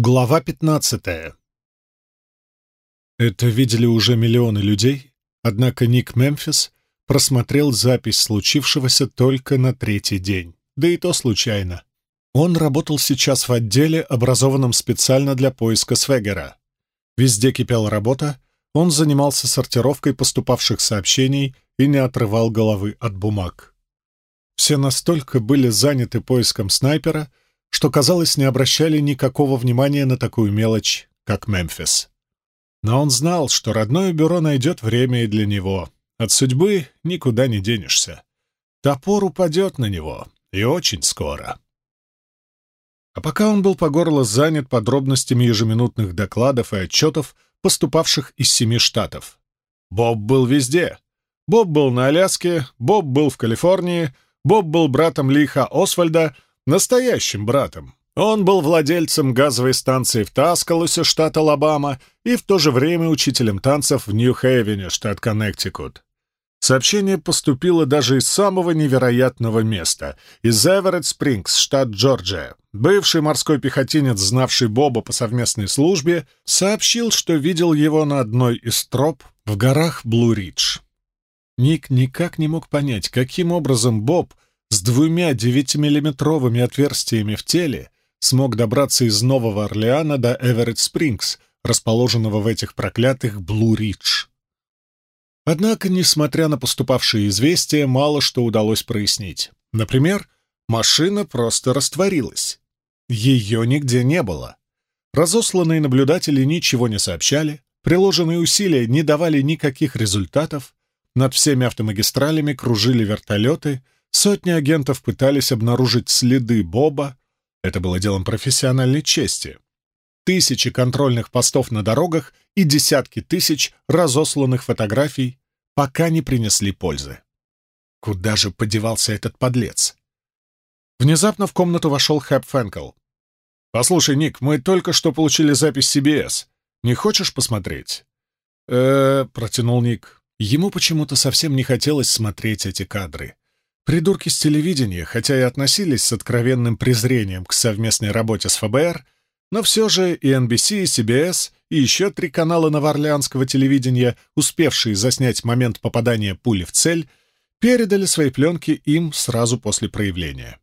Глава 15 Это видели уже миллионы людей, однако Ник Мемфис просмотрел запись случившегося только на третий день, да и то случайно. Он работал сейчас в отделе, образованном специально для поиска Свегера. Везде кипела работа, он занимался сортировкой поступавших сообщений и не отрывал головы от бумаг. Все настолько были заняты поиском снайпера, что, казалось, не обращали никакого внимания на такую мелочь, как Мемфис. Но он знал, что родное бюро найдет время и для него. От судьбы никуда не денешься. Топор упадет на него, и очень скоро. А пока он был по горло занят подробностями ежеминутных докладов и отчетов, поступавших из семи штатов. Боб был везде. Боб был на Аляске, Боб был в Калифорнии, Боб был братом Лиха Освальда — Настоящим братом. Он был владельцем газовой станции в Таскалусе, штат Алабама, и в то же время учителем танцев в Нью-Хейвене, штат Коннектикут. Сообщение поступило даже из самого невероятного места, из Эверетт-Спрингс, штат Джорджия. Бывший морской пехотинец, знавший Боба по совместной службе, сообщил, что видел его на одной из троп в горах Блу-Ридж. Ник никак не мог понять, каким образом Боб — с двумя девятимиллиметровыми отверстиями в теле смог добраться из Нового Орлеана до Эверетт-Спрингс, расположенного в этих проклятых Блу-Ридж. Однако, несмотря на поступавшие известия, мало что удалось прояснить. Например, машина просто растворилась. Ее нигде не было. Разосланные наблюдатели ничего не сообщали, приложенные усилия не давали никаких результатов, над всеми автомагистралями кружили вертолеты — Сотни агентов пытались обнаружить следы Боба. Это было делом профессиональной чести. Тысячи контрольных постов на дорогах и десятки тысяч разосланных фотографий пока не принесли пользы. Куда же подевался этот подлец? Внезапно в комнату вошел Хэп Фэнкл. «Послушай, Ник, мы только что получили запись CBS. Не хочешь посмотреть?» э протянул Ник. Ему почему-то совсем не хотелось смотреть эти кадры. Придурки с телевидения, хотя и относились с откровенным презрением к совместной работе с ФБР, но все же и NBC, и CBS, и еще три канала новоорлеанского телевидения, успевшие заснять момент попадания пули в цель, передали свои пленки им сразу после проявления.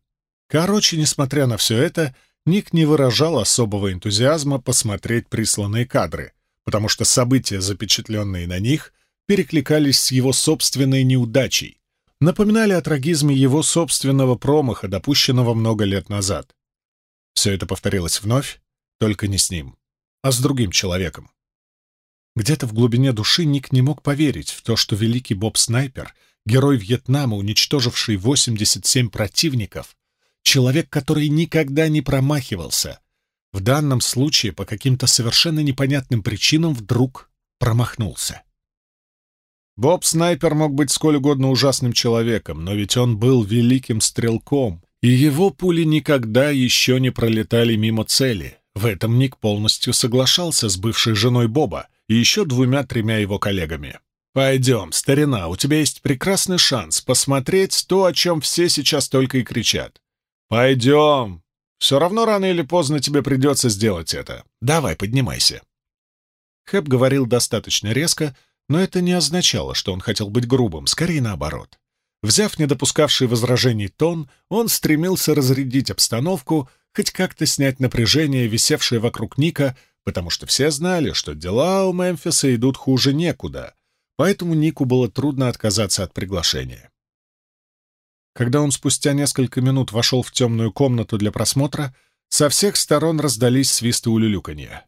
Короче, несмотря на все это, Ник не выражал особого энтузиазма посмотреть присланные кадры, потому что события, запечатленные на них, перекликались с его собственной неудачей, напоминали о трагизме его собственного промаха, допущенного много лет назад. Все это повторилось вновь, только не с ним, а с другим человеком. Где-то в глубине души Ник не мог поверить в то, что великий Боб-снайпер, герой Вьетнама, уничтоживший 87 противников, человек, который никогда не промахивался, в данном случае по каким-то совершенно непонятным причинам вдруг промахнулся. Боб-снайпер мог быть сколь угодно ужасным человеком, но ведь он был великим стрелком, и его пули никогда еще не пролетали мимо цели. В этом Ник полностью соглашался с бывшей женой Боба и еще двумя-тремя его коллегами. «Пойдем, старина, у тебя есть прекрасный шанс посмотреть то, о чем все сейчас только и кричат. Пойдем! Все равно рано или поздно тебе придется сделать это. Давай, поднимайся». Хэп говорил достаточно резко, но это не означало, что он хотел быть грубым, скорее наоборот. Взяв недопускавший возражений тон, он стремился разрядить обстановку, хоть как-то снять напряжение, висевшее вокруг Ника, потому что все знали, что дела у Мемфиса идут хуже некуда, поэтому Нику было трудно отказаться от приглашения. Когда он спустя несколько минут вошел в темную комнату для просмотра, со всех сторон раздались свисты улюлюканья.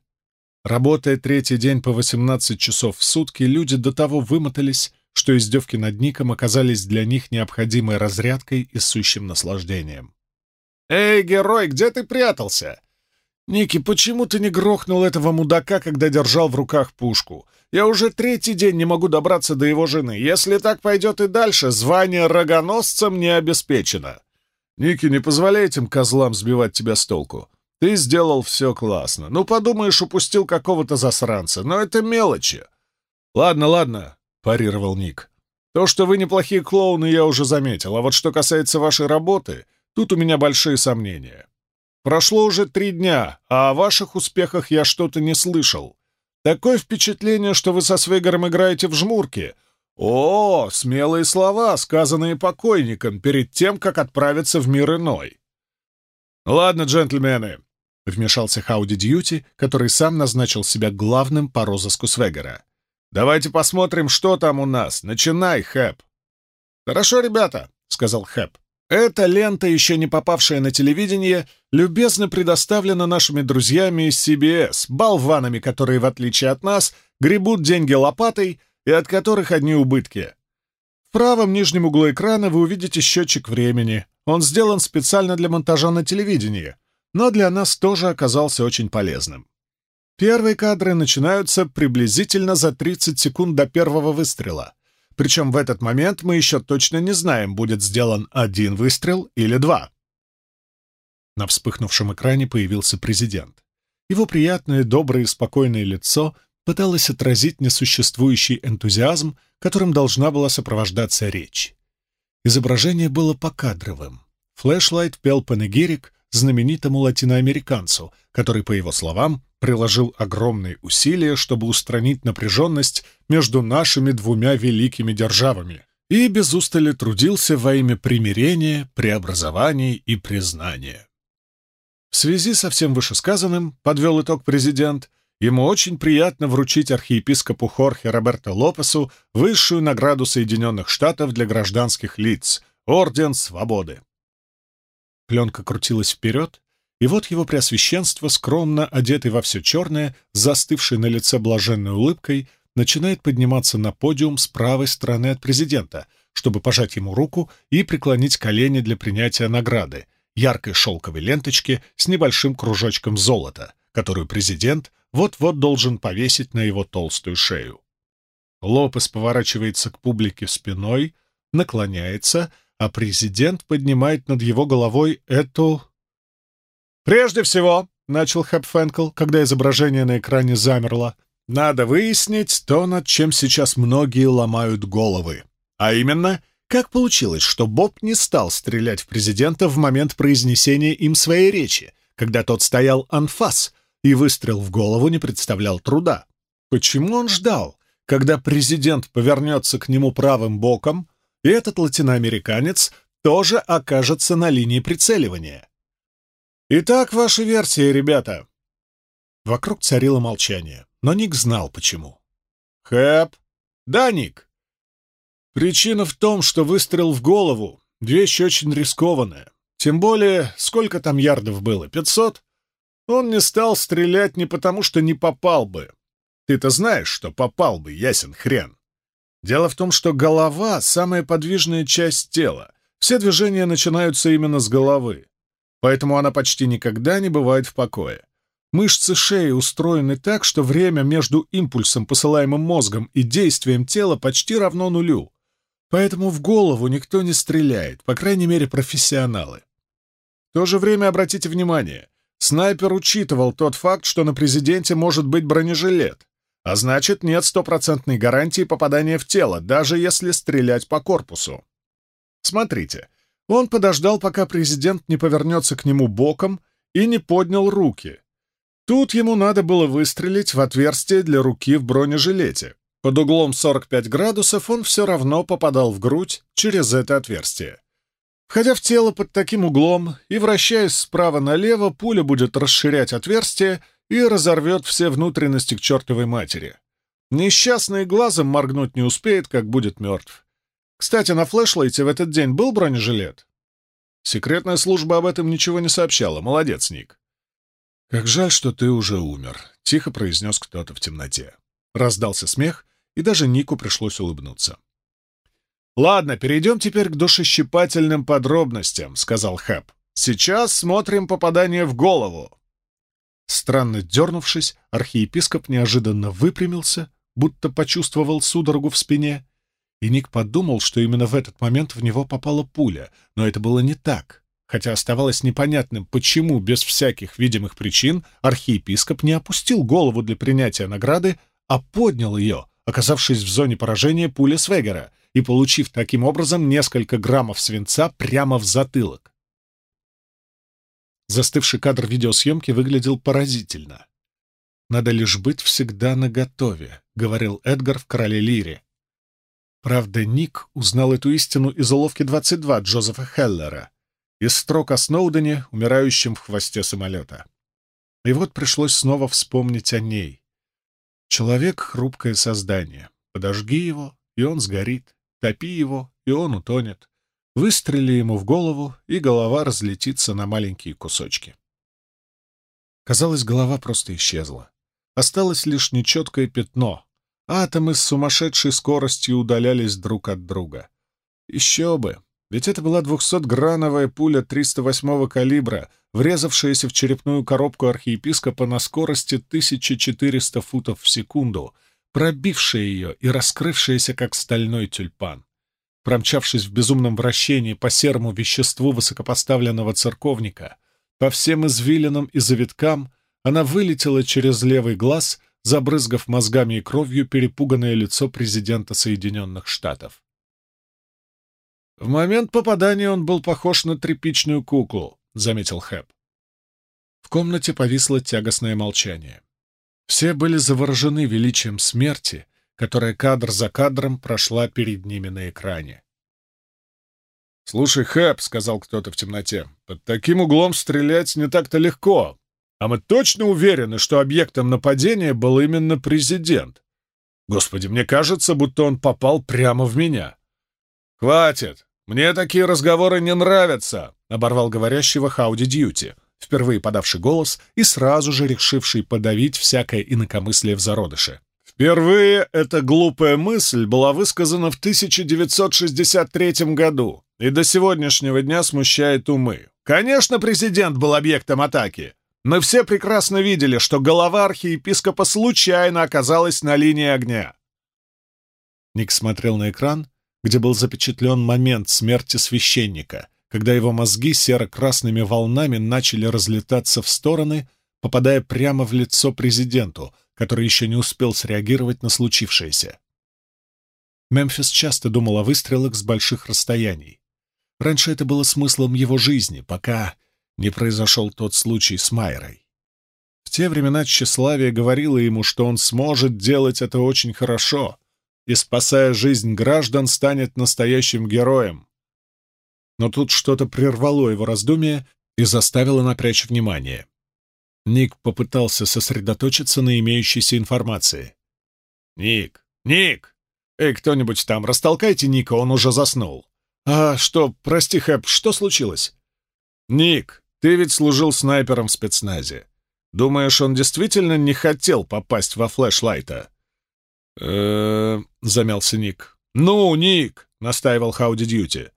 Работая третий день по 18 часов в сутки, люди до того вымотались, что издевки над Ником оказались для них необходимой разрядкой и сущим наслаждением. «Эй, герой, где ты прятался?» «Ники, почему ты не грохнул этого мудака, когда держал в руках пушку? Я уже третий день не могу добраться до его жены. Если так пойдет и дальше, звание рогоносцем не обеспечено». «Ники, не позволяй этим козлам сбивать тебя с толку. Ты сделал все классно. Ну, подумаешь, упустил какого-то засранца. Но это мелочи. Ладно, ладно, парировал Ник. То, что вы неплохие клоуны, я уже заметил. А вот что касается вашей работы, тут у меня большие сомнения. Прошло уже три дня, а о ваших успехах я что-то не слышал. Такое впечатление, что вы со Свегером играете в жмурки. О, смелые слова, сказанные покойником перед тем, как отправиться в мир иной. Ладно, джентльмены, — вмешался Хауди Дьюти, который сам назначил себя главным по розыску Свегера. «Давайте посмотрим, что там у нас. Начинай, Хэп!» «Хорошо, ребята», — сказал Хэп. «Эта лента, еще не попавшая на телевидение, любезно предоставлена нашими друзьями из CBS, болванами, которые, в отличие от нас, гребут деньги лопатой и от которых одни убытки. В правом нижнем углу экрана вы увидите счетчик времени. Он сделан специально для монтажа на телевидении, но для нас тоже оказался очень полезным. Первые кадры начинаются приблизительно за 30 секунд до первого выстрела. Причем в этот момент мы еще точно не знаем, будет сделан один выстрел или два. На вспыхнувшем экране появился президент. Его приятное, доброе и спокойное лицо пыталось отразить несуществующий энтузиазм, которым должна была сопровождаться речь. Изображение было покадровым. Флэшлайт пел панегирик знаменитому латиноамериканцу, который, по его словам, приложил огромные усилия, чтобы устранить напряженность между нашими двумя великими державами, и без устали трудился во имя примирения, преобразований и признания. В связи со всем вышесказанным, подвел итог президент, ему очень приятно вручить архиепископу Хорхе Роберто Лопесу высшую награду Соединенных Штатов для гражданских лиц — Орден Свободы. Пленка крутилась вперед, и вот его преосвященство, скромно одетый во все черное, застывший на лице блаженной улыбкой, начинает подниматься на подиум с правой стороны от президента, чтобы пожать ему руку и преклонить колени для принятия награды, яркой шелковой ленточки с небольшим кружочком золота, которую президент вот-вот должен повесить на его толстую шею. Лопес поворачивается к публике спиной, наклоняется, а президент поднимает над его головой эту «Прежде всего», — начал Хэпфенкл, когда изображение на экране замерло, «надо выяснить то, над чем сейчас многие ломают головы. А именно, как получилось, что Боб не стал стрелять в президента в момент произнесения им своей речи, когда тот стоял анфас, и выстрел в голову не представлял труда? Почему он ждал, когда президент повернется к нему правым боком, и этот латиноамериканец тоже окажется на линии прицеливания? «Итак, ваши версии, ребята!» Вокруг царило молчание, но Ник знал, почему. «Хэп!» «Да, Ник!» «Причина в том, что выстрел в голову — вещь очень рискованная. Тем более, сколько там ярдов было? Пятьсот? Он не стал стрелять не потому, что не попал бы. Ты-то знаешь, что попал бы, ясен хрен. Дело в том, что голова — самая подвижная часть тела. Все движения начинаются именно с головы поэтому она почти никогда не бывает в покое. Мышцы шеи устроены так, что время между импульсом, посылаемым мозгом, и действием тела почти равно нулю. Поэтому в голову никто не стреляет, по крайней мере, профессионалы. В то же время обратите внимание, снайпер учитывал тот факт, что на президенте может быть бронежилет, а значит, нет стопроцентной гарантии попадания в тело, даже если стрелять по корпусу. Смотрите, он подождал, пока президент не повернется к нему боком и не поднял руки. Тут ему надо было выстрелить в отверстие для руки в бронежилете. Под углом 45 градусов он все равно попадал в грудь через это отверстие. Входя в тело под таким углом и вращаясь справа налево, пуля будет расширять отверстие и разорвет все внутренности к чертовой матери. Несчастный глазом моргнуть не успеет, как будет мертв. Кстати, на флешлайте в этот день был бронежилет? Секретная служба об этом ничего не сообщала. Молодец, Ник. «Как жаль, что ты уже умер», — тихо произнес кто-то в темноте. Раздался смех, и даже Нику пришлось улыбнуться. «Ладно, перейдем теперь к душещипательным подробностям», — сказал Хэп. «Сейчас смотрим попадание в голову». Странно дернувшись, архиепископ неожиданно выпрямился, будто почувствовал судорогу в спине, и Ник подумал, что именно в этот момент в него попала пуля, но это было не так, хотя оставалось непонятным, почему без всяких видимых причин архиепископ не опустил голову для принятия награды, а поднял ее, оказавшись в зоне поражения пули Свегера и получив таким образом несколько граммов свинца прямо в затылок. Застывший кадр видеосъемки выглядел поразительно. «Надо лишь быть всегда наготове», — говорил Эдгар в «Короле Лире». Правда, Ник узнал эту истину из уловки 22 Джозефа Хеллера, из строк о Сноудене, умирающем в хвосте самолета. И вот пришлось снова вспомнить о ней. Человек — хрупкое создание. Подожги его, и он сгорит. Топи его, и он утонет. Выстрели ему в голову, и голова разлетится на маленькие кусочки. Казалось, голова просто исчезла. Осталось лишь нечеткое пятно. Атомы с сумасшедшей скоростью удалялись друг от друга. Еще бы! Ведь это была 200-грановая пуля 308-го калибра, врезавшаяся в черепную коробку архиепископа на скорости 1400 футов в секунду, пробившая ее и раскрывшаяся, как стальной тюльпан. Промчавшись в безумном вращении по серому веществу высокопоставленного церковника, по всем извилинам и завиткам, она вылетела через левый глаз, забрызгав мозгами и кровью перепуганное лицо президента Соединенных Штатов. В момент попадания он был похож на тряпичную куклу, — заметил Хэп. В комнате повисло тягостное молчание. Все были заворожены величием смерти, которая кадр за кадром прошла перед ними на экране. «Слушай, Хэп», — сказал кто-то в темноте, — «под таким углом стрелять не так-то легко. А мы точно уверены, что объектом нападения был именно президент. Господи, мне кажется, будто он попал прямо в меня». «Хватит! Мне такие разговоры не нравятся!» — оборвал говорящего Хауди Дьюти, впервые подавший голос и сразу же решивший подавить всякое инакомыслие в зародыше. Впервые эта глупая мысль была высказана в 1963 году и до сегодняшнего дня смущает умы. Конечно, президент был объектом атаки. Мы все прекрасно видели, что голова архиепископа случайно оказалась на линии огня. Ник смотрел на экран, где был запечатлен момент смерти священника — когда его мозги серо-красными волнами начали разлетаться в стороны, попадая прямо в лицо президенту, который еще не успел среагировать на случившееся. Мемфис часто думал о выстрелах с больших расстояний. Раньше это было смыслом его жизни, пока не произошел тот случай с Майрой. В те времена тщеславие говорило ему, что он сможет делать это очень хорошо и, спасая жизнь граждан, станет настоящим героем но тут что-то прервало его раздумие и заставило напрячь внимание. Ник попытался сосредоточиться на имеющейся информации. «Ник! Ник! Эй, кто-нибудь там, растолкайте Ника, он уже заснул!» «А что, прости, Хэп, что случилось?» «Ник, ты ведь служил снайпером в спецназе. Думаешь, он действительно не хотел попасть во флешлайта?» «Э-э-э...» замялся Ник. «Ну, Ник!» — настаивал Хауди Дьюти.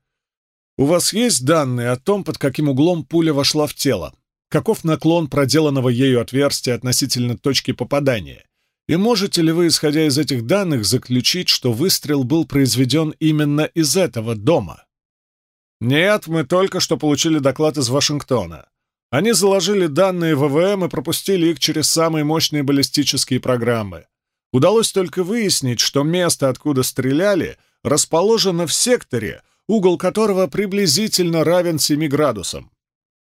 У вас есть данные о том, под каким углом пуля вошла в тело? Каков наклон проделанного ею отверстия относительно точки попадания? И можете ли вы, исходя из этих данных, заключить, что выстрел был произведен именно из этого дома? Нет, мы только что получили доклад из Вашингтона. Они заложили данные ВВМ и пропустили их через самые мощные баллистические программы. Удалось только выяснить, что место, откуда стреляли, расположено в секторе, угол которого приблизительно равен 7 градусам.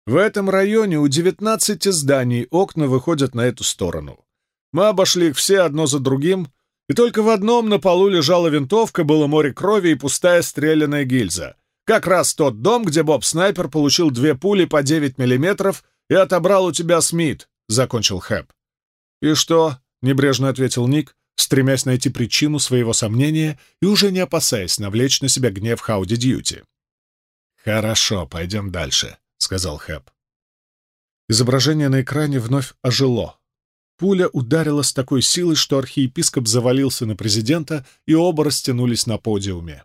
В этом районе у 19 зданий окна выходят на эту сторону. Мы обошли их все одно за другим, и только в одном на полу лежала винтовка, было море крови и пустая стрелянная гильза. Как раз тот дом, где Боб-снайпер получил две пули по 9 миллиметров и отобрал у тебя Смит, — закончил Хэп. «И что?» — небрежно ответил Ник, стремясь найти причину своего сомнения и уже не опасаясь навлечь на себя гнев Хауди Дьюти. «Хорошо, пойдем дальше», — сказал Хэп. Изображение на экране вновь ожило. Пуля ударила с такой силой, что архиепископ завалился на президента, и оба растянулись на подиуме.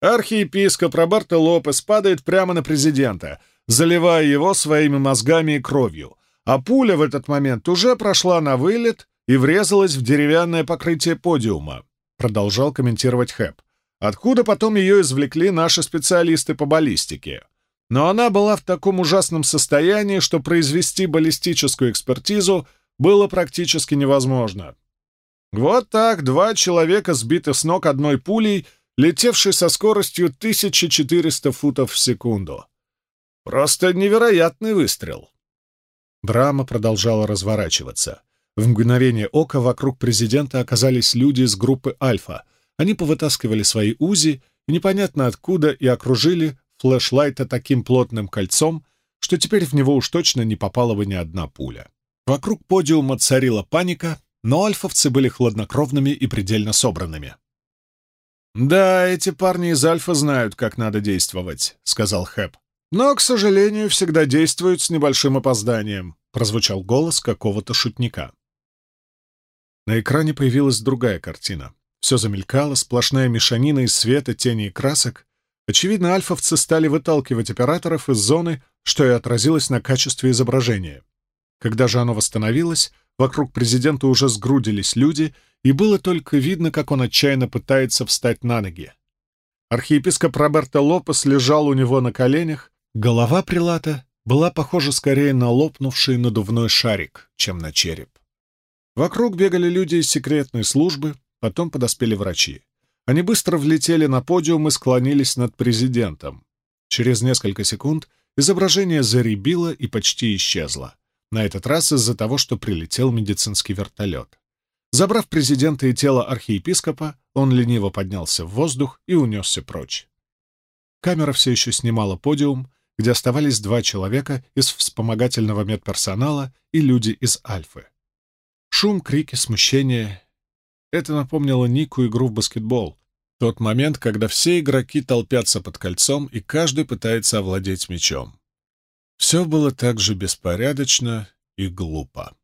Архиепископ Роберто Лопес падает прямо на президента, заливая его своими мозгами и кровью, а пуля в этот момент уже прошла на вылет и врезалась в деревянное покрытие подиума, продолжал комментировать Хэп. Откуда потом ее извлекли наши специалисты по баллистике. Но она была в таком ужасном состоянии, что произвести баллистическую экспертизу было практически невозможно. Вот так два человека сбиты с ног одной пулей, летевшей со скоростью 1400 футов в секунду. Просто невероятный выстрел. Драма продолжала разворачиваться. В мгновение ока вокруг президента оказались люди из группы «Альфа». Они повытаскивали свои УЗИ непонятно откуда и окружили флешлайта таким плотным кольцом, что теперь в него уж точно не попала бы ни одна пуля. Вокруг подиума царила паника, но альфовцы были хладнокровными и предельно собранными. «Да, эти парни из Альфа знают, как надо действовать», — сказал Хэп. «Но, к сожалению, всегда действуют с небольшим опозданием», — прозвучал голос какого-то шутника. На экране появилась другая картина. Все замелькало, сплошная мешанина из света, тени и красок. Очевидно, альфовцы стали выталкивать операторов из зоны, что и отразилось на качестве изображения. Когда же оно восстановилось, вокруг президента уже сгрудились люди, и было только видно, как он отчаянно пытается встать на ноги. Архиепископ Роберто Лопес лежал у него на коленях, голова прилата была похожа скорее на лопнувший надувной шарик, чем на череп. Вокруг бегали люди из секретной службы, потом подоспели врачи. Они быстро влетели на подиум и склонились над президентом. Через несколько секунд изображение заребило и почти исчезло. На этот раз из-за того, что прилетел медицинский вертолет. Забрав президента и тело архиепископа, он лениво поднялся в воздух и унесся прочь. Камера все еще снимала подиум, где оставались два человека из вспомогательного медперсонала и люди из Альфы. Шум, крики, смущение это напомнило Нику игру в баскетбол. Тот момент, когда все игроки толпятся под кольцом, и каждый пытается овладеть мячом. Все было так же беспорядочно и глупо.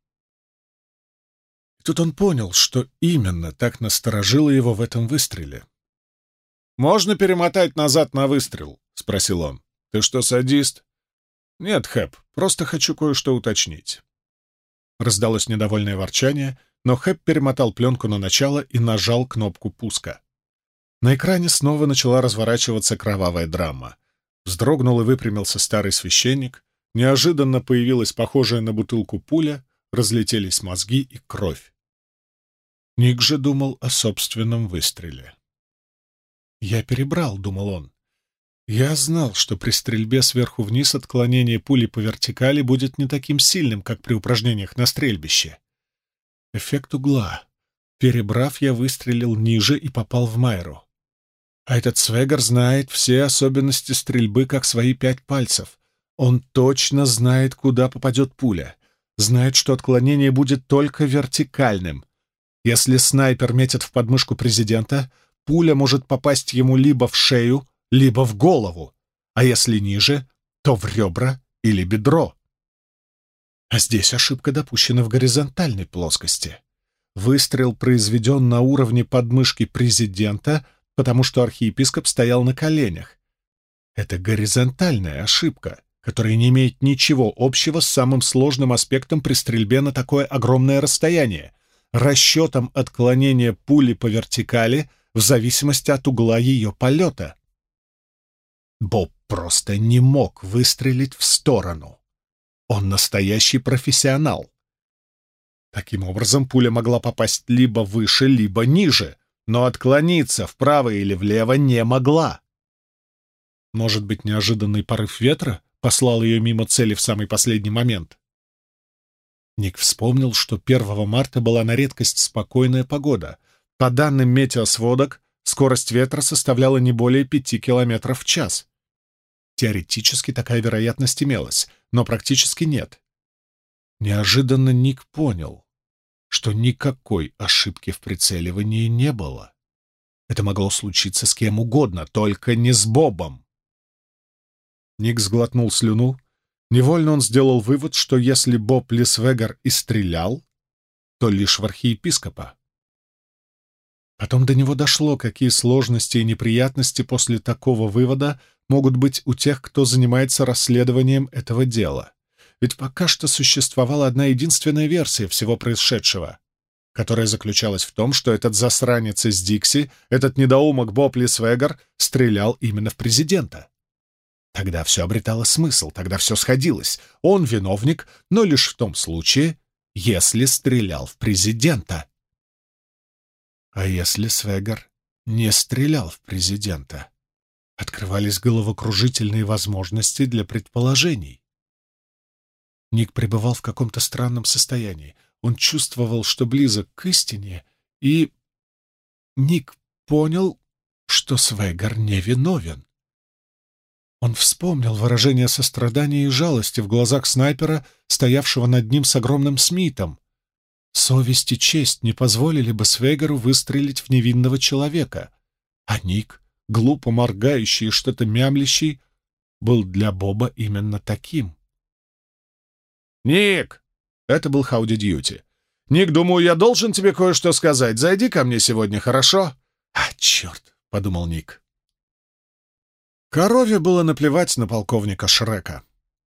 И тут он понял, что именно так насторожило его в этом выстреле. «Можно перемотать назад на выстрел?» — спросил он. «Ты что, садист?» «Нет, Хэп, просто хочу кое-что уточнить». Раздалось недовольное ворчание, но Хэп перемотал пленку на начало и нажал кнопку пуска. На экране снова начала разворачиваться кровавая драма. Вздрогнул и выпрямился старый священник, неожиданно появилась похожая на бутылку пуля, разлетелись мозги и кровь. Ник же думал о собственном выстреле. «Я перебрал», — думал он. «Я знал, что при стрельбе сверху вниз отклонение пули по вертикали будет не таким сильным, как при упражнениях на стрельбище. Эффект угла. Перебрав, я выстрелил ниже и попал в Майру. А этот Свегар знает все особенности стрельбы, как свои пять пальцев. Он точно знает, куда попадет пуля. Знает, что отклонение будет только вертикальным. Если снайпер метит в подмышку президента, пуля может попасть ему либо в шею, либо в голову. А если ниже, то в ребра или бедро. А здесь ошибка допущена в горизонтальной плоскости. Выстрел произведен на уровне подмышки президента, потому что архиепископ стоял на коленях. Это горизонтальная ошибка, которая не имеет ничего общего с самым сложным аспектом при стрельбе на такое огромное расстояние — расчетом отклонения пули по вертикали в зависимости от угла ее полета. Боб просто не мог выстрелить в сторону. Он настоящий профессионал. Таким образом, пуля могла попасть либо выше, либо ниже, но отклониться вправо или влево не могла. Может быть, неожиданный порыв ветра послал ее мимо цели в самый последний момент? Ник вспомнил, что 1 марта была на редкость спокойная погода. По данным метеосводок, скорость ветра составляла не более 5 км в час. Теоретически такая вероятность имелась, но практически нет. Неожиданно Ник понял, что никакой ошибки в прицеливании не было. Это могло случиться с кем угодно, только не с Бобом. Ник сглотнул слюну. Невольно он сделал вывод, что если Боб Лисвегар и стрелял, то лишь в архиепископа. Потом до него дошло, какие сложности и неприятности после такого вывода могут быть у тех, кто занимается расследованием этого дела. Ведь пока что существовала одна единственная версия всего происшедшего, которая заключалась в том, что этот засранец из Дикси, этот недоумок Боб Лисвегар, стрелял именно в президента. Тогда все обретало смысл, тогда все сходилось. Он виновник, но лишь в том случае, если стрелял в президента. А если Свегар не стрелял в президента? Открывались головокружительные возможности для предположений. Ник пребывал в каком-то странном состоянии. Он чувствовал, что близок к истине, и... Ник понял, что Свегар невиновен. Он вспомнил выражение сострадания и жалости в глазах снайпера, стоявшего над ним с огромным Смитом. Совесть и честь не позволили бы Свегару выстрелить в невинного человека, а Ник, глупо моргающий и что-то мямлящий, был для Боба именно таким. «Ник!» — это был Хауди Дьюти. «Ник, думаю, я должен тебе кое-что сказать. Зайди ко мне сегодня, хорошо?» «А, черт!» — подумал Ник. Корове было наплевать на полковника Шрека.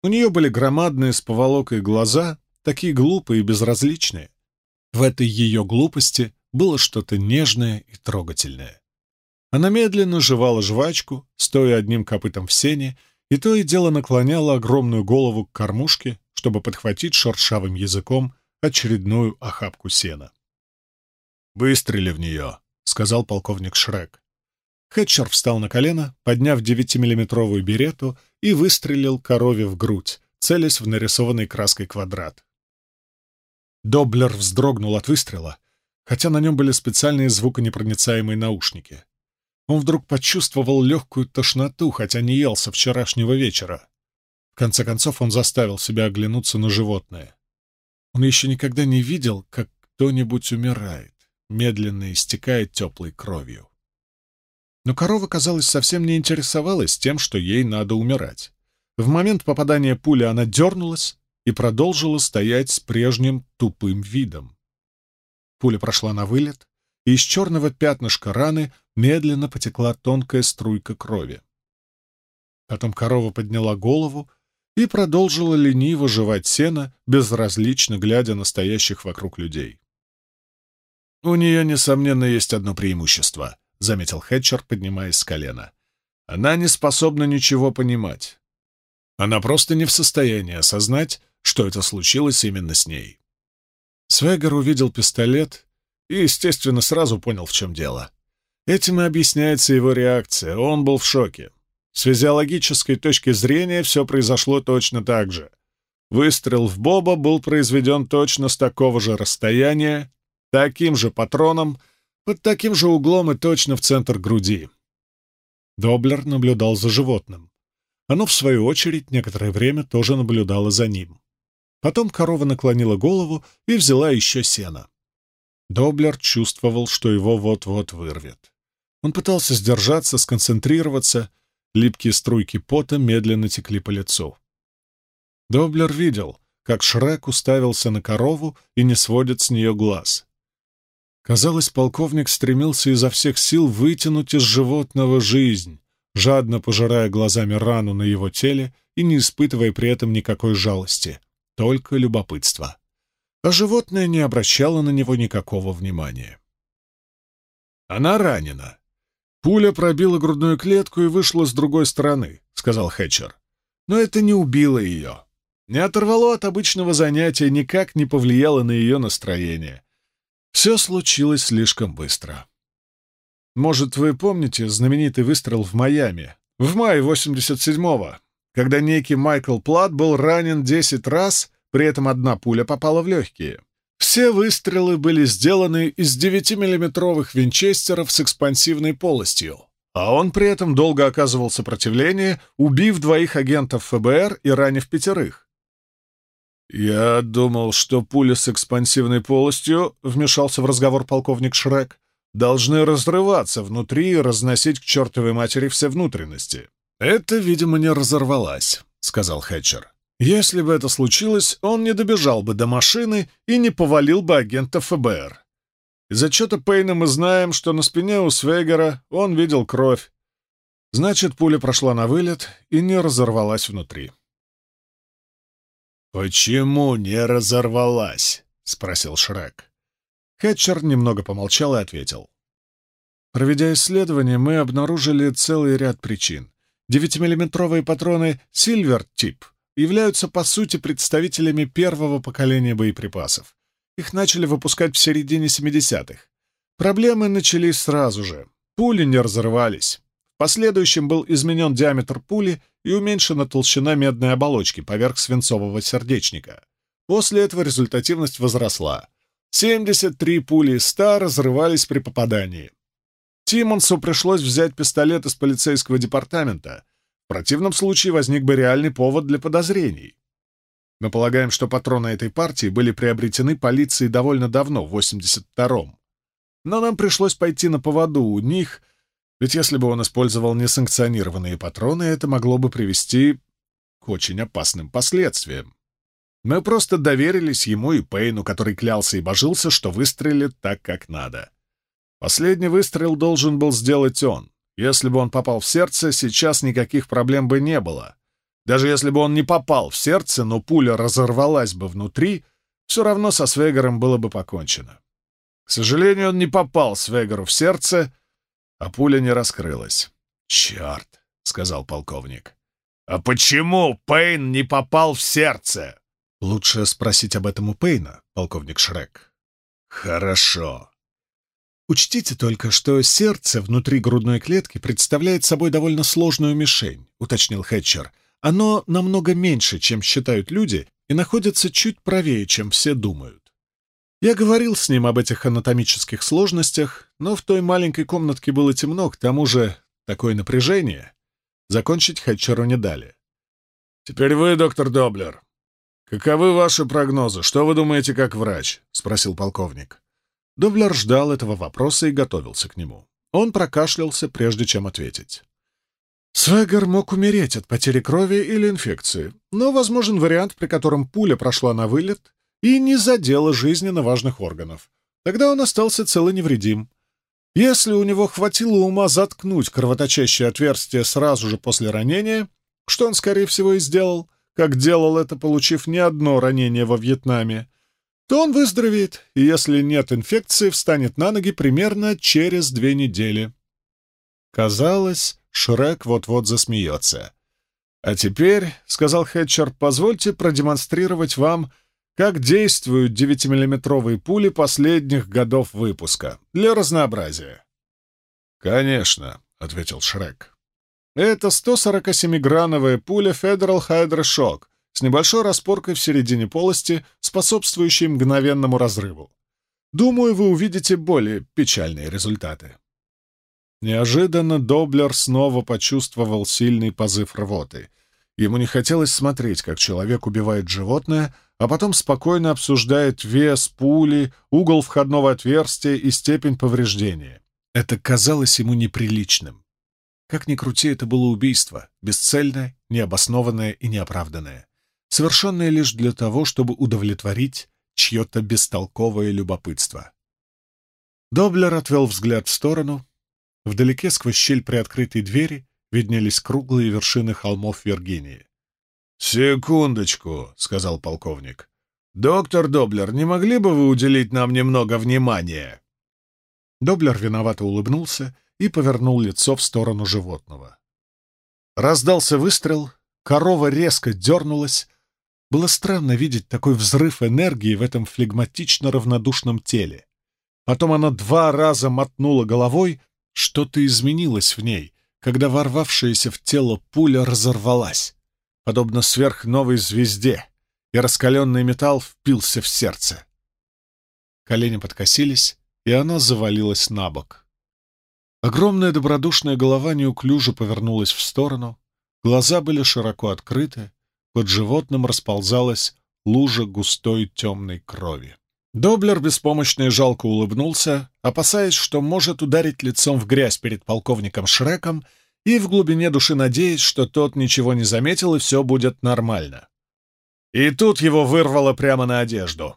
У нее были громадные с поволокой глаза, такие глупые и безразличные. В этой ее глупости было что-то нежное и трогательное. Она медленно жевала жвачку, стоя одним копытом в сене, и то и дело наклоняла огромную голову к кормушке, чтобы подхватить шершавым языком очередную охапку сена. «Выстрели в нее», — сказал полковник Шрек. Хэтчер встал на колено, подняв девятимиллиметровую берету и выстрелил корове в грудь, целясь в нарисованный краской квадрат. Доблер вздрогнул от выстрела, хотя на нем были специальные звуконепроницаемые наушники. Он вдруг почувствовал легкую тошноту, хотя не ел со вчерашнего вечера. В конце концов он заставил себя оглянуться на животное. Он еще никогда не видел, как кто-нибудь умирает, медленно истекая теплой кровью. Но корова, казалось, совсем не интересовалась тем, что ей надо умирать. В момент попадания пули она дернулась и продолжила стоять с прежним тупым видом. Пуля прошла на вылет, и из черного пятнышка раны медленно потекла тонкая струйка крови. Потом корова подняла голову и продолжила лениво жевать сено, безразлично глядя на стоящих вокруг людей. «У нее, несомненно, есть одно преимущество», — заметил Хэтчер, поднимаясь с колена. «Она не способна ничего понимать. Она просто не в состоянии осознать, что это случилось именно с ней». Свегар увидел пистолет и, естественно, сразу понял, в чем дело. Этим и объясняется его реакция. Он был в шоке. С физиологической точки зрения все произошло точно так же. Выстрел в Боба был произведен точно с такого же расстояния, таким же патроном, под таким же углом и точно в центр груди. Доблер наблюдал за животным. Оно, в свою очередь, некоторое время тоже наблюдало за ним. Потом корова наклонила голову и взяла еще сено. Доблер чувствовал, что его вот-вот вырвет. Он пытался сдержаться, сконцентрироваться. Липкие струйки пота медленно текли по лицу. Доблер видел, как Шрек уставился на корову и не сводит с нее глаз. Казалось, полковник стремился изо всех сил вытянуть из животного жизнь, жадно пожирая глазами рану на его теле и не испытывая при этом никакой жалости, только любопытство. А животное не обращало на него никакого внимания. «Она ранена. Пуля пробила грудную клетку и вышла с другой стороны», — сказал Хэтчер. «Но это не убило ее. Не оторвало от обычного занятия, никак не повлияло на ее настроение. Все случилось слишком быстро. Может, вы помните знаменитый выстрел в Майами в мае 87-го, когда некий Майкл Плат был ранен 10 раз, при этом одна пуля попала в легкие. Все выстрелы были сделаны из 9-миллиметровых винчестеров с экспансивной полостью, а он при этом долго оказывал сопротивление, убив двоих агентов ФБР и ранив пятерых. «Я думал, что пули с экспансивной полостью», — вмешался в разговор полковник Шрек, «должны разрываться внутри и разносить к чертовой матери все внутренности». «Это, видимо, не разорвалась», — сказал Хэтчер. «Если бы это случилось, он не добежал бы до машины и не повалил бы агента ФБР. Из отчета Пейна мы знаем, что на спине у Свегера он видел кровь. Значит, пуля прошла на вылет и не разорвалась внутри». «Почему не разорвалась?» — спросил Шрек. Хэтчер немного помолчал и ответил. Проведя исследование, мы обнаружили целый ряд причин. Девятимиллиметровые патроны «Сильвер» тип являются, по сути, представителями первого поколения боеприпасов. Их начали выпускать в середине 70-х. Проблемы начались сразу же. Пули не разорвались. В последующем был изменен диаметр пули и уменьшена толщина медной оболочки поверх свинцового сердечника. После этого результативность возросла. 73 пули из 100 разрывались при попадании. Тимонсу пришлось взять пистолет из полицейского департамента. В противном случае возник бы реальный повод для подозрений. Мы полагаем, что патроны этой партии были приобретены полицией довольно давно, в 82-м. Но нам пришлось пойти на поводу у них, ведь если бы он использовал несанкционированные патроны, это могло бы привести к очень опасным последствиям. Мы просто доверились ему и Пейну, который клялся и божился, что выстрелит так, как надо. Последний выстрел должен был сделать он. Если бы он попал в сердце, сейчас никаких проблем бы не было. Даже если бы он не попал в сердце, но пуля разорвалась бы внутри, все равно со Свегером было бы покончено. К сожалению, он не попал Свегеру в сердце, а пуля не раскрылась. «Черт!» — сказал полковник. «А почему Пейн не попал в сердце?» «Лучше спросить об этом у Пейна, полковник Шрек». «Хорошо». «Учтите только, что сердце внутри грудной клетки представляет собой довольно сложную мишень», — уточнил Хэтчер. «Оно намного меньше, чем считают люди, и находится чуть правее, чем все думают. Я говорил с ним об этих анатомических сложностях, но в той маленькой комнатке было темно, к тому же такое напряжение. Закончить Хэтчеру не дали. «Теперь вы, доктор Доблер. Каковы ваши прогнозы? Что вы думаете как врач?» — спросил полковник. Доблер ждал этого вопроса и готовился к нему. Он прокашлялся, прежде чем ответить. Свегер мог умереть от потери крови или инфекции, но возможен вариант, при котором пуля прошла на вылет и не задела жизненно важных органов. Тогда он остался цел и невредим. Если у него хватило ума заткнуть кровоточащее отверстие сразу же после ранения, что он, скорее всего, и сделал, как делал это, получив не одно ранение во Вьетнаме, то он выздоровеет, и если нет инфекции, встанет на ноги примерно через две недели. Казалось, Шрек вот-вот засмеется. «А теперь, — сказал Хэтчер, — позвольте продемонстрировать вам, — как действуют 9-миллиметровые пули последних годов выпуска, для разнообразия. «Конечно», — ответил Шрек. «Это 147-грановая пуля Federal Hydra Shock с небольшой распоркой в середине полости, способствующей мгновенному разрыву. Думаю, вы увидите более печальные результаты». Неожиданно Доблер снова почувствовал сильный позыв рвоты. Ему не хотелось смотреть, как человек убивает животное, а потом спокойно обсуждает вес пули, угол входного отверстия и степень повреждения. Это казалось ему неприличным. Как ни крути, это было убийство, бесцельное, необоснованное и неоправданное, совершенное лишь для того, чтобы удовлетворить чье-то бестолковое любопытство. Доблер отвел взгляд в сторону. Вдалеке сквозь щель приоткрытой двери виднелись круглые вершины холмов Виргинии. «Секундочку», — сказал полковник. «Доктор Доблер, не могли бы вы уделить нам немного внимания?» Доблер виновато улыбнулся и повернул лицо в сторону животного. Раздался выстрел, корова резко дернулась. Было странно видеть такой взрыв энергии в этом флегматично равнодушном теле. Потом она два раза мотнула головой, что-то изменилось в ней, когда ворвавшаяся в тело пуля разорвалась подобно сверхновой звезде, и раскаленный металл впился в сердце. Колени подкосились, и она завалилась на бок. Огромная добродушная голова неуклюже повернулась в сторону, глаза были широко открыты, под животным расползалась лужа густой темной крови. Доблер беспомощно и жалко улыбнулся, опасаясь, что может ударить лицом в грязь перед полковником Шреком и в глубине души надеясь, что тот ничего не заметил и все будет нормально. И тут его вырвало прямо на одежду.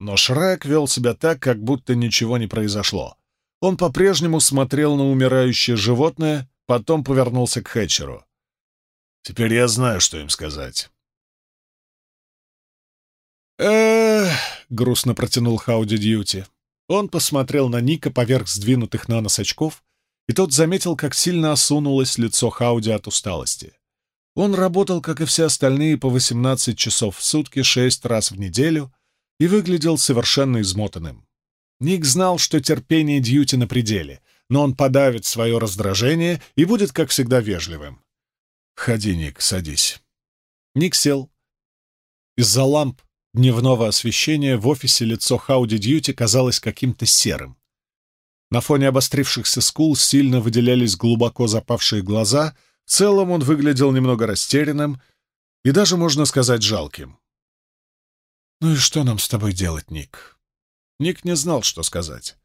Но Шрек вел себя так, как будто ничего не произошло. Он по-прежнему смотрел на умирающее животное, потом повернулся к Хэтчеру. «Теперь я знаю, что им сказать». «Эх», — грустно протянул Хауди Дьюти. Он посмотрел на Ника поверх сдвинутых на нос очков и тот заметил, как сильно осунулось лицо Хауди от усталости. Он работал, как и все остальные, по 18 часов в сутки шесть раз в неделю и выглядел совершенно измотанным. Ник знал, что терпение Дьюти на пределе, но он подавит свое раздражение и будет, как всегда, вежливым. «Ходи, Ник, садись». Ник сел. Из-за ламп дневного освещения в офисе лицо Хауди Дьюти казалось каким-то серым. На фоне обострившихся скул сильно выделялись глубоко запавшие глаза, в целом он выглядел немного растерянным и даже, можно сказать, жалким. «Ну и что нам с тобой делать, Ник?» Ник не знал, что сказать.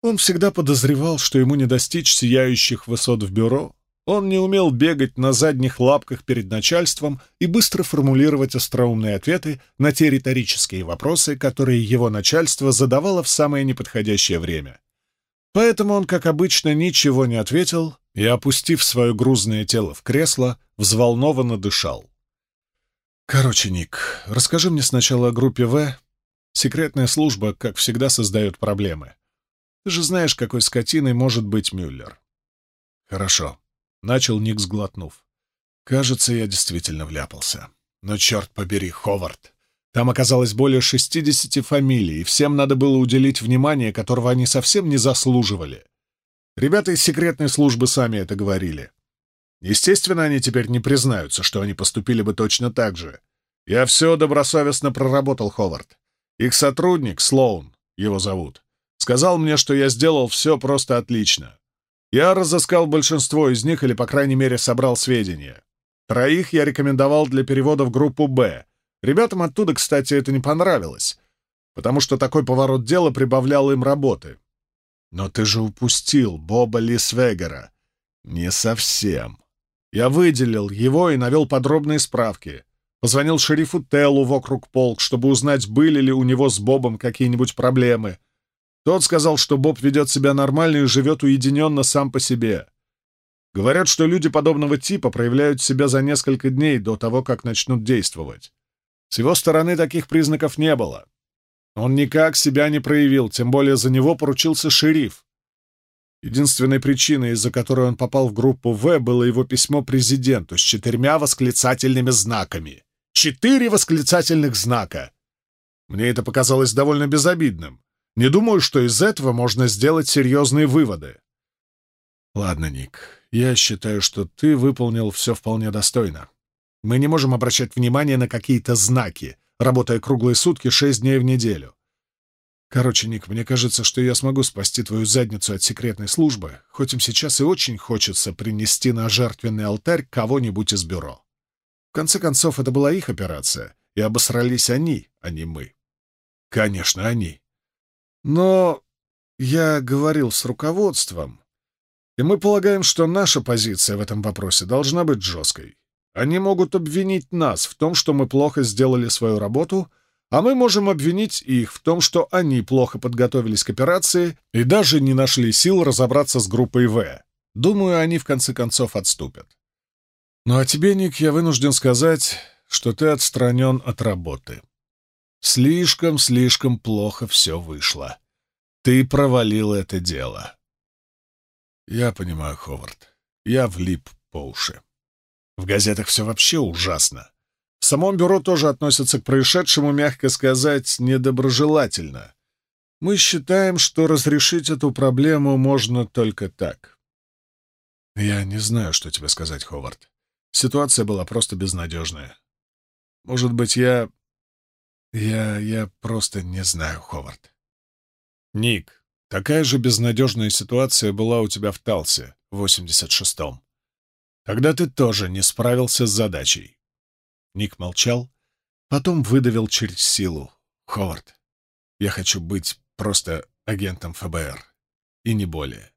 Он всегда подозревал, что ему не достичь сияющих высот в бюро. Он не умел бегать на задних лапках перед начальством и быстро формулировать остроумные ответы на те риторические вопросы, которые его начальство задавало в самое неподходящее время. Поэтому он, как обычно, ничего не ответил и, опустив свое грузное тело в кресло, взволнованно дышал. «Короче, Ник, расскажи мне сначала о группе В. Секретная служба, как всегда, создает проблемы. Ты же знаешь, какой скотиной может быть Мюллер». «Хорошо», — начал Ник, сглотнув. «Кажется, я действительно вляпался. Но черт побери, Ховард, там оказалось более шестидесяти фамилий, и всем надо было уделить внимание, которого они совсем не заслуживали. Ребята из секретной службы сами это говорили. Естественно, они теперь не признаются, что они поступили бы точно так же. Я все добросовестно проработал, Ховард. Их сотрудник, Слоун, его зовут, сказал мне, что я сделал все просто отлично. Я разыскал большинство из них, или, по крайней мере, собрал сведения. Троих я рекомендовал для перевода в группу «Б». Ребятам оттуда, кстати, это не понравилось, потому что такой поворот дела прибавлял им работы. Но ты же упустил Боба Лисвегера. Не совсем. Я выделил его и навел подробные справки. Позвонил шерифу Теллу в округ полк, чтобы узнать, были ли у него с Бобом какие-нибудь проблемы. Тот сказал, что Боб ведет себя нормально и живет уединенно сам по себе. Говорят, что люди подобного типа проявляют себя за несколько дней до того, как начнут действовать. С его стороны таких признаков не было. Он никак себя не проявил, тем более за него поручился шериф. Единственной причиной, из-за которой он попал в группу В, было его письмо президенту с четырьмя восклицательными знаками. Четыре восклицательных знака! Мне это показалось довольно безобидным. Не думаю, что из этого можно сделать серьезные выводы. Ладно, Ник, я считаю, что ты выполнил все вполне достойно. Мы не можем обращать внимание на какие-то знаки, работая круглые сутки шесть дней в неделю. Короче, Ник, мне кажется, что я смогу спасти твою задницу от секретной службы, хоть им сейчас и очень хочется принести на жертвенный алтарь кого-нибудь из бюро. В конце концов, это была их операция, и обосрались они, а не мы. Конечно, они. Но я говорил с руководством, и мы полагаем, что наша позиция в этом вопросе должна быть жесткой. Они могут обвинить нас в том, что мы плохо сделали свою работу — а мы можем обвинить их в том, что они плохо подготовились к операции и даже не нашли сил разобраться с группой В. Думаю, они в конце концов отступят. Ну а тебе, Ник, я вынужден сказать, что ты отстранен от работы. Слишком-слишком плохо все вышло. Ты провалил это дело. Я понимаю, Ховард. Я влип по уши. В газетах все вообще ужасно. В самом бюро тоже относятся к происшедшему, мягко сказать, недоброжелательно. Мы считаем, что разрешить эту проблему можно только так. Я не знаю, что тебе сказать, Ховард. Ситуация была просто безнадежная. Может быть, я... Я... я просто не знаю, Ховард. Ник, такая же безнадежная ситуация была у тебя в Талсе в 86-м. Тогда ты тоже не справился с задачей. Ник молчал, потом выдавил через силу. «Ховард, я хочу быть просто агентом ФБР, и не более».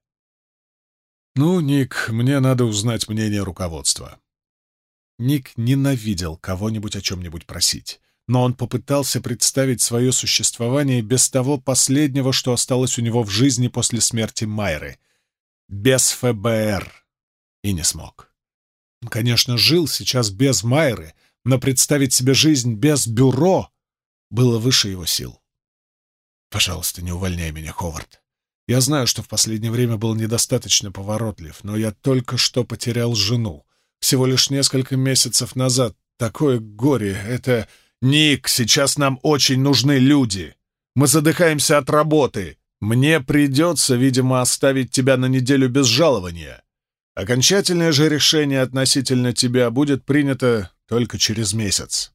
«Ну, Ник, мне надо узнать мнение руководства». Ник ненавидел кого-нибудь о чем-нибудь просить, но он попытался представить свое существование без того последнего, что осталось у него в жизни после смерти Майры. Без ФБР. И не смог. Он, конечно, жил сейчас без Майры, но представить себе жизнь без бюро было выше его сил. «Пожалуйста, не увольняй меня, Ховард. Я знаю, что в последнее время был недостаточно поворотлив, но я только что потерял жену. Всего лишь несколько месяцев назад. Такое горе — это... Ник, сейчас нам очень нужны люди. Мы задыхаемся от работы. Мне придется, видимо, оставить тебя на неделю без жалования. Окончательное же решение относительно тебя будет принято только через месяц».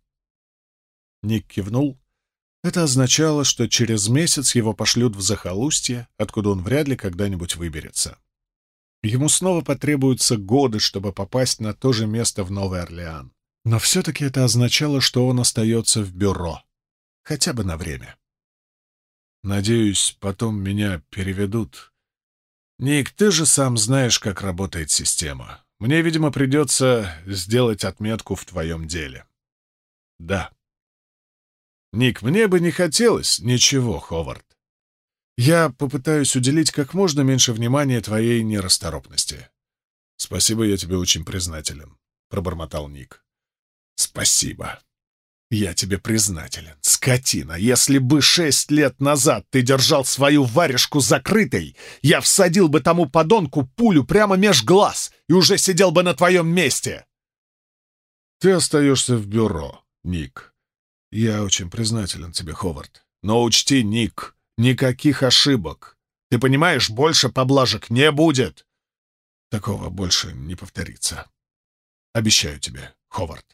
Ник кивнул. Это означало, что через месяц его пошлют в захолустье, откуда он вряд ли когда-нибудь выберется. Ему снова потребуются годы, чтобы попасть на то же место в Новый Орлеан. Но все-таки это означало, что он остается в бюро. Хотя бы на время. «Надеюсь, потом меня переведут. Ник, ты же сам знаешь, как работает система. Мне, видимо, придется сделать отметку в твоем деле». «Да». «Ник, мне бы не хотелось ничего, Ховард. Я попытаюсь уделить как можно меньше внимания твоей нерасторопности. Спасибо, я тебе очень признателен, — пробормотал Ник. Спасибо. Я тебе признателен. Скотина, если бы шесть лет назад ты держал свою варежку закрытой, я всадил бы тому подонку пулю прямо меж глаз и уже сидел бы на твоем месте. Ты остаешься в бюро, Ник. Я очень признателен тебе, Ховард. Но учти, Ник, Никаких ошибок. Ты понимаешь, больше поблажек не будет. Такого больше не повторится. Обещаю тебе, Ховард.